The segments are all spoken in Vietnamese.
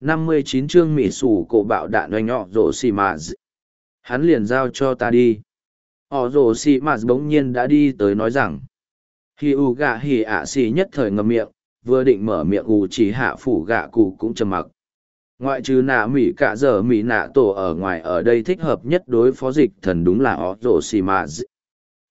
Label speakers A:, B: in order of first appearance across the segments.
A: 59 chương mỉ sủ cổ bạo đạn oanh họ rổ xì mà hắn liền giao cho ta đi. Họ rổ xì mà bỗng nhiên đã đi tới nói rằng khi u gạ hì ạ xì nhất thời ngầm miệng, vừa định mở miệng u chỉ hạ phủ gạ cụ cũng trầm mặc. Ngoại trừ nạ mỹ cả giờ mỹ nạ tổ ở ngoài ở đây thích hợp nhất đối phó dịch thần đúng là họ rổ xì mà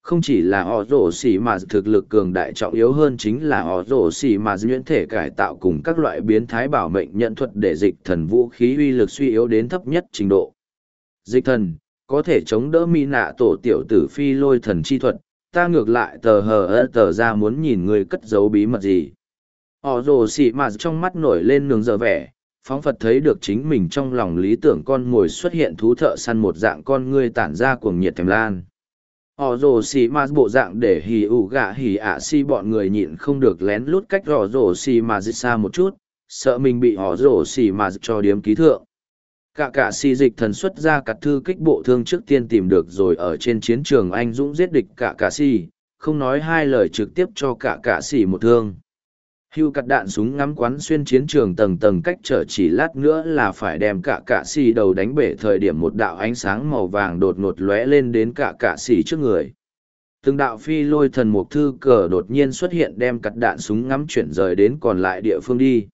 A: không chỉ là họ rổ xì mà thực lực cường đại trọng yếu hơn chính là họ rổ xì mà nhuyễn thể cải tạo cùng các loại biến thái bảo mệnh nhận thuật để dịch thần vũ khí uy lực suy yếu đến thấp nhất trình độ. Dịch thần, có thể chống đỡ mi nạ tổ tiểu tử phi lôi thần chi thuật, ta ngược lại tờ hờ ơ tờ ra muốn nhìn người cất giấu bí mật gì. Họ rồ xì mà trong mắt nổi lên nướng giờ vẻ, phóng phật thấy được chính mình trong lòng lý tưởng con ngồi xuất hiện thú thợ săn một dạng con ngươi tản ra cuồng nhiệt thèm lan họ rồ xì ma bộ dạng để hì ủ gạ hì ạ si bọn người nhịn không được lén lút cách họ rồ xì ma dịch xa một chút, sợ mình bị họ rồ xì ma cho điếm ký thượng. Cả cả si dịch thần xuất ra cặt thư kích bộ thương trước tiên tìm được rồi ở trên chiến trường anh dũng giết địch cả cả si không nói hai lời trực tiếp cho cả cả xì một thương hưu cặt đạn súng ngắm quán xuyên chiến trường tầng tầng cách trở chỉ lát nữa là phải đem cả cạ xì đầu đánh bể thời điểm một đạo ánh sáng màu vàng đột ngột lóe lên đến cả cạ xì trước người. Từng đạo phi lôi thần mục thư cờ đột nhiên xuất hiện đem cặt đạn súng ngắm chuyển rời đến còn lại địa phương đi.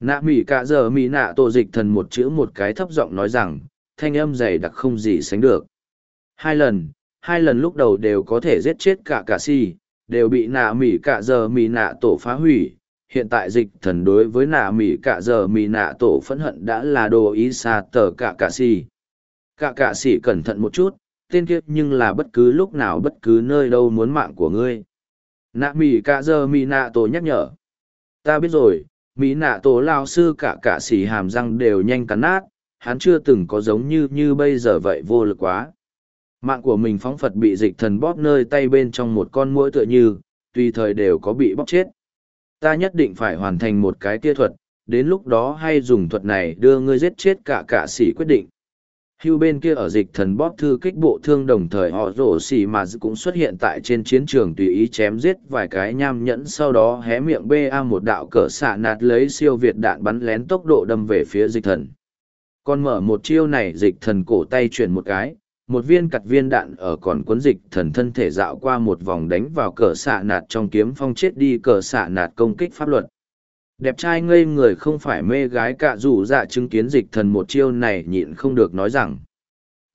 A: Nạ mỹ cả giờ mỹ nạ tổ dịch thần một chữ một cái thấp giọng nói rằng, thanh âm dày đặc không gì sánh được. Hai lần hai lần lúc đầu đều có thể giết chết cả cạ xì, đều bị nạ mỹ cả giờ mỹ nạ tổ phá hủy hiện tại dịch thần đối với nạ mỹ cả giờ mỹ nạ tổ phẫn hận đã là đồ ý xa tờ cả cả xì. Cả cả xì cẩn thận một chút, tên kiếp nhưng là bất cứ lúc nào bất cứ nơi đâu muốn mạng của ngươi. Nạ mỹ cả giờ mỹ nạ tổ nhắc nhở. Ta biết rồi mỹ nạ tổ lao sư cả cả xì hàm răng đều nhanh cắn nát, hắn chưa từng có giống như như bây giờ vậy vô lực quá. Mạng của mình phóng phật bị dịch thần bóp nơi tay bên trong một con mũi tựa như, tùy thời đều có bị bóp chết ta nhất định phải hoàn thành một cái tia thuật, đến lúc đó hay dùng thuật này đưa ngươi giết chết cả cả sĩ quyết định. Hưu bên kia ở dịch thần bóp thư kích bộ thương đồng thời họ rổ xỉ mà cũng xuất hiện tại trên chiến trường tùy ý chém giết vài cái nham nhẫn sau đó hé miệng BA một đạo cỡ xạ nạt lấy siêu việt đạn bắn lén tốc độ đâm về phía dịch thần. Còn mở một chiêu này dịch thần cổ tay chuyển một cái, một viên cặt viên đạn ở còn cuốn dịch thần thân thể dạo qua một vòng đánh vào cờ xạ nạt trong kiếm phong chết đi cờ xạ nạt công kích pháp luật. Đẹp trai ngây người không phải mê gái cạ rủ dạ chứng kiến dịch thần một chiêu này nhịn không được nói rằng,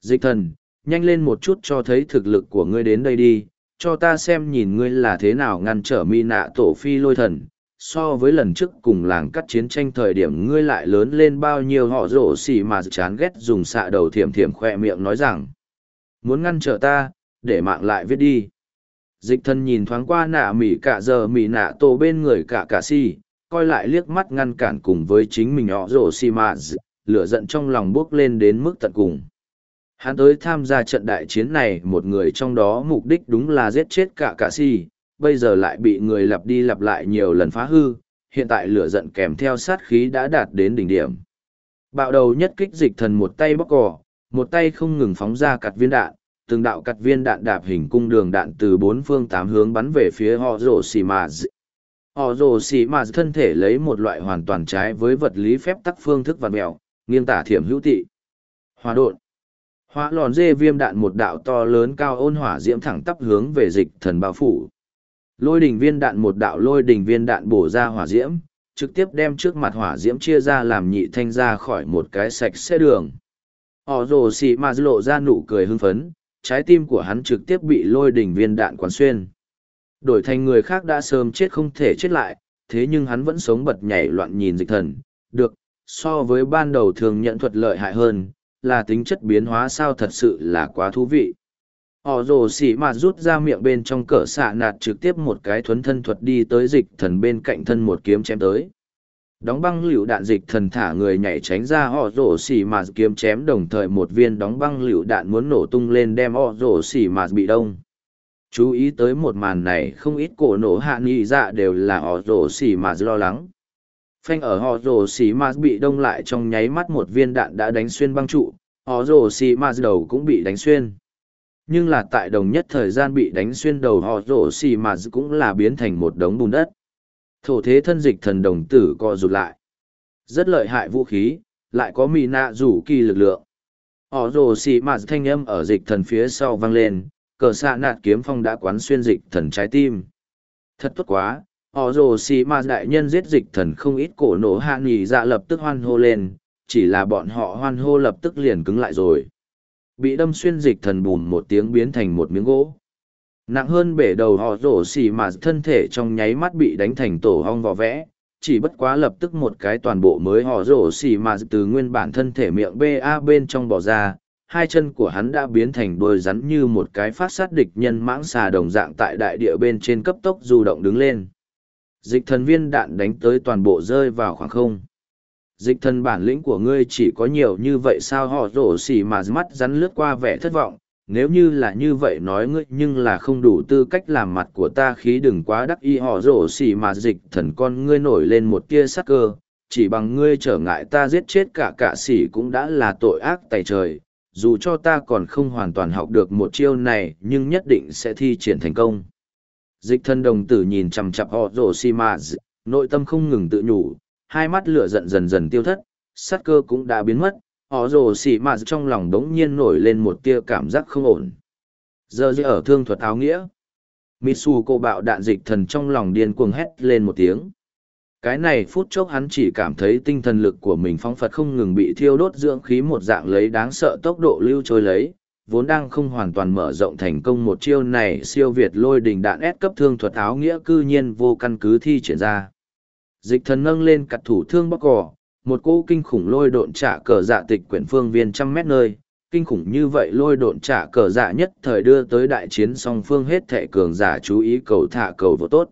A: dịch thần, nhanh lên một chút cho thấy thực lực của ngươi đến đây đi, cho ta xem nhìn ngươi là thế nào ngăn trở mi nạ tổ phi lôi thần, so với lần trước cùng làng cắt chiến tranh thời điểm ngươi lại lớn lên bao nhiêu họ rổ xỉ mà chán ghét dùng xạ đầu thiểm thiểm khoe miệng nói rằng muốn ngăn trở ta, để mạng lại viết đi. Dịch thân nhìn thoáng qua nạ mỉ cả giờ mỉ nạ tổ bên người cả cả si, coi lại liếc mắt ngăn cản cùng với chính mình họ rổ xi mạ lửa giận trong lòng buốc lên đến mức tận cùng. Hắn tới tham gia trận đại chiến này, một người trong đó mục đích đúng là giết chết cả cả si, bây giờ lại bị người lặp đi lặp lại nhiều lần phá hư, hiện tại lửa giận kèm theo sát khí đã đạt đến đỉnh điểm. Bạo đầu nhất kích dịch thần một tay bóc cỏ một tay không ngừng phóng ra cặt viên đạn, từng đạo cặt viên đạn đạp hình cung đường đạn từ bốn phương tám hướng bắn về phía họ rổ xì mà họ rổ xì mà thân thể lấy một loại hoàn toàn trái với vật lý phép tắc phương thức vặt mèo nghiêng tả thiểm hữu tị. Hòa đột hóa lòn dê viêm đạn một đạo to lớn cao ôn hỏa diễm thẳng tắp hướng về dịch thần bao phủ. Lôi đình viên đạn một đạo lôi đình viên đạn bổ ra hỏa diễm trực tiếp đem trước mặt hỏa diễm chia ra làm nhị thanh ra khỏi một cái sạch xe đường họ rồ xì mà lộ ra nụ cười hưng phấn, trái tim của hắn trực tiếp bị lôi đỉnh viên đạn quán xuyên. Đổi thành người khác đã sớm chết không thể chết lại, thế nhưng hắn vẫn sống bật nhảy loạn nhìn dịch thần. Được, so với ban đầu thường nhận thuật lợi hại hơn, là tính chất biến hóa sao thật sự là quá thú vị. Họ rồ xì mà rút ra miệng bên trong cỡ xạ nạt trực tiếp một cái thuấn thân thuật đi tới dịch thần bên cạnh thân một kiếm chém tới đóng băng lựu đạn dịch thần thả người nhảy tránh ra họ rổ xỉ mà kiếm chém đồng thời một viên đóng băng lựu đạn muốn nổ tung lên đem họ rổ xỉ mà bị đông. Chú ý tới một màn này, không ít cổ nổ hạ nghị dạ đều là họ rổ xỉ mà lo lắng. Phanh ở họ rổ xỉ mà bị đông lại trong nháy mắt một viên đạn đã đánh xuyên băng trụ, họ rổ xỉ mà đầu cũng bị đánh xuyên. Nhưng là tại đồng nhất thời gian bị đánh xuyên đầu, họ rổ xỉ mà cũng là biến thành một đống bùn đất thổ thế thân dịch thần đồng tử co rụt lại Rất lợi hại vũ khí, lại có mỹ nạ rủ kỳ lực lượng. ỏ rồ xì mạt thanh âm ở dịch thần phía sau vang lên, cờ xạ nạt kiếm phong đã quán xuyên dịch thần trái tim. Thật tốt quá, ỏ rồ xì mạt đại nhân giết dịch thần không ít cổ nổ hạ nghỉ dạ lập tức hoan hô lên, chỉ là bọn họ hoan hô lập tức liền cứng lại rồi. Bị đâm xuyên dịch thần bùn một tiếng biến thành một miếng gỗ. Nặng hơn bể đầu họ rổ xì mà thân thể trong nháy mắt bị đánh thành tổ hong vỏ vẽ, chỉ bất quá lập tức một cái toàn bộ mới họ rổ xì mà từ nguyên bản thân thể miệng ba bên trong bỏ ra, hai chân của hắn đã biến thành đôi rắn như một cái phát sát địch nhân mãng xà đồng dạng tại đại địa bên trên cấp tốc du động đứng lên. Dịch thần viên đạn đánh tới toàn bộ rơi vào khoảng không. Dịch thần bản lĩnh của ngươi chỉ có nhiều như vậy sao họ rổ xì mà mắt rắn lướt qua vẻ thất vọng, nếu như là như vậy nói ngươi, nhưng là không đủ tư cách làm mặt của ta khí đừng quá đắc y họ rổ xỉ mà dịch thần con ngươi nổi lên một tia sắc cơ. Chỉ bằng ngươi trở ngại ta giết chết cả cạ xỉ cũng đã là tội ác tày trời. Dù cho ta còn không hoàn toàn học được một chiêu này, nhưng nhất định sẽ thi triển thành công. Dịch thân đồng tử nhìn chằm chặp họ rổ xỉ mà nội tâm không ngừng tự nhủ, hai mắt lửa giận dần dần tiêu thất, sắc cơ cũng đã biến mất họ rồ xì mà trong lòng đống nhiên nổi lên một tia cảm giác không ổn. Giờ dư ở thương thuật áo nghĩa. Mitsu cô bạo đạn dịch thần trong lòng điên cuồng hét lên một tiếng. Cái này phút chốc hắn chỉ cảm thấy tinh thần lực của mình phóng phật không ngừng bị thiêu đốt dưỡng khí một dạng lấy đáng sợ tốc độ lưu trôi lấy, vốn đang không hoàn toàn mở rộng thành công một chiêu này, siêu việt lôi đình đạn ép cấp thương thuật áo nghĩa cư nhiên vô căn cứ thi triển ra. Dịch thần nâng lên cặt thủ thương bóc cỏ một cỗ kinh khủng lôi độn trả cờ dạ tịch quyển phương viên trăm mét nơi, kinh khủng như vậy lôi độn trả cờ dạ nhất thời đưa tới đại chiến song phương hết thệ cường giả chú ý cầu thả cầu vô tốt.